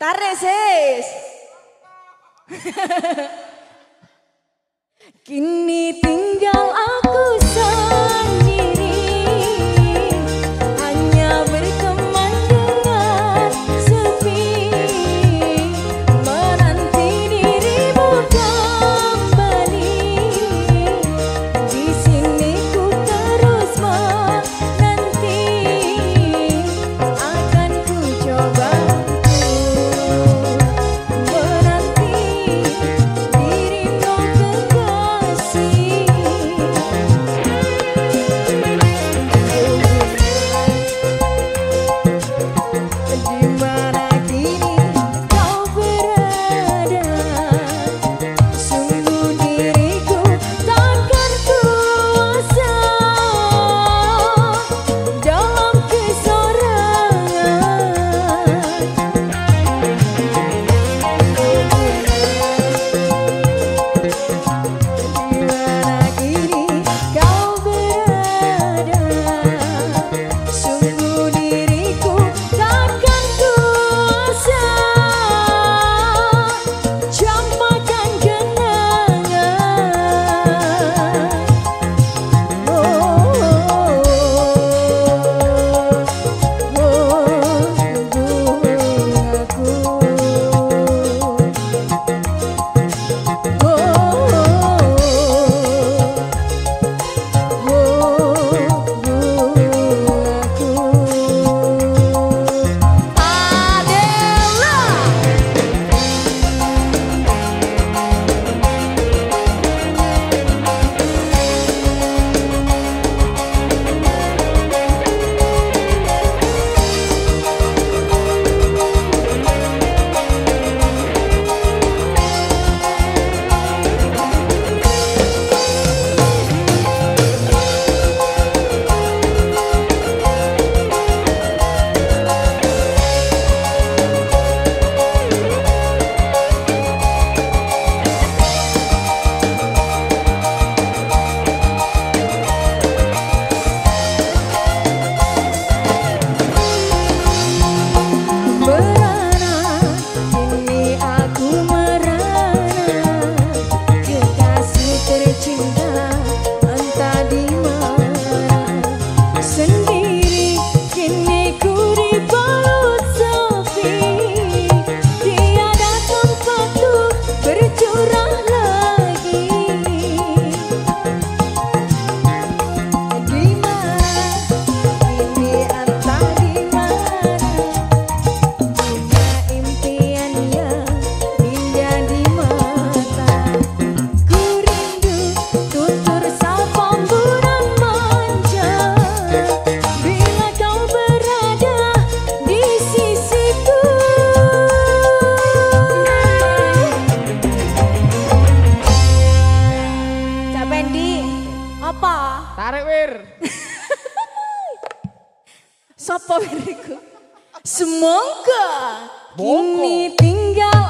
Tarde, sis. Kini tinggal aku saja. Semoga Boko. kini tinggal